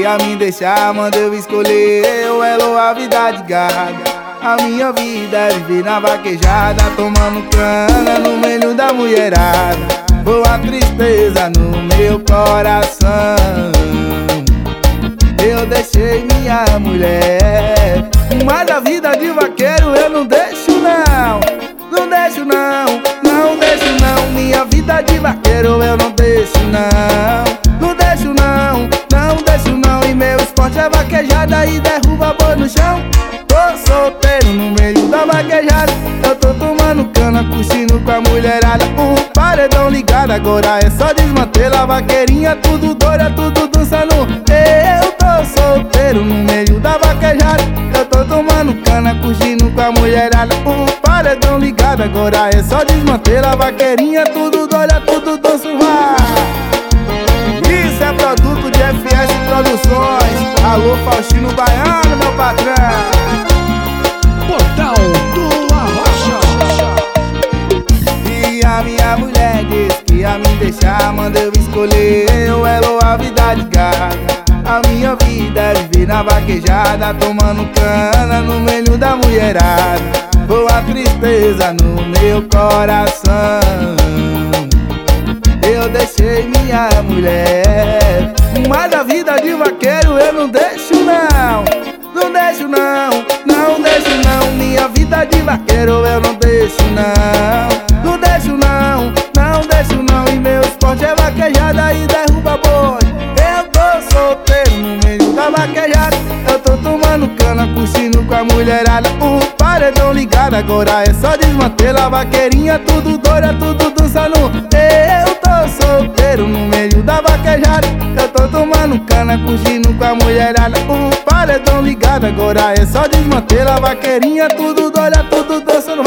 ia me deixar, manda eu escolher o elo, a vida de gado. A minha vida é viver na vaquejada, tomando cana no meio da mulherada. Boa tristeza no meu coração. Eu deixei minha mulher, mas a vida de vaqueiro eu não deixo não, não deixo não, não deixo não. Minha vida de vaqueiro eu não deixo não, e derruba boi no chão. Solteiro no meio da vaquejada. Eu tô tomando cana, curtindo com a mulherada. Um paredão ligado, agora é só desmantelar a vaqueirinha. Tudo doida, tudo dançando. Eu tô solteiro no meio da vaquejada. Eu tô tomando cana, curtindo com a mulherada. Um paredão ligado, agora é só desmantelar a vaqueirinha. Tudo doida, tudo dançando Alô Faustino Baiano, meu patrão Portal do Arrocha. E a minha mulher disse que ia me deixar, manda eu escolher eu, ela ou a vida de gata. A minha vida é viver na vaquejada, tomando cana no meio da mulherada. Boa tristeza no meu coração. Eu deixei minha mulher, mas a vida de vaqueiro curtindo com a mulherada. Um paredão ligado, agora é só desmantelar vaqueirinha, tudo doida, tudo dançando. Eu tô solteiro no meio da vaquejada, eu tô tomando cana, curtindo com a mulherada. Um paredão ligado, agora é só desmantelar vaqueirinha, tudo doida, tudo dançando.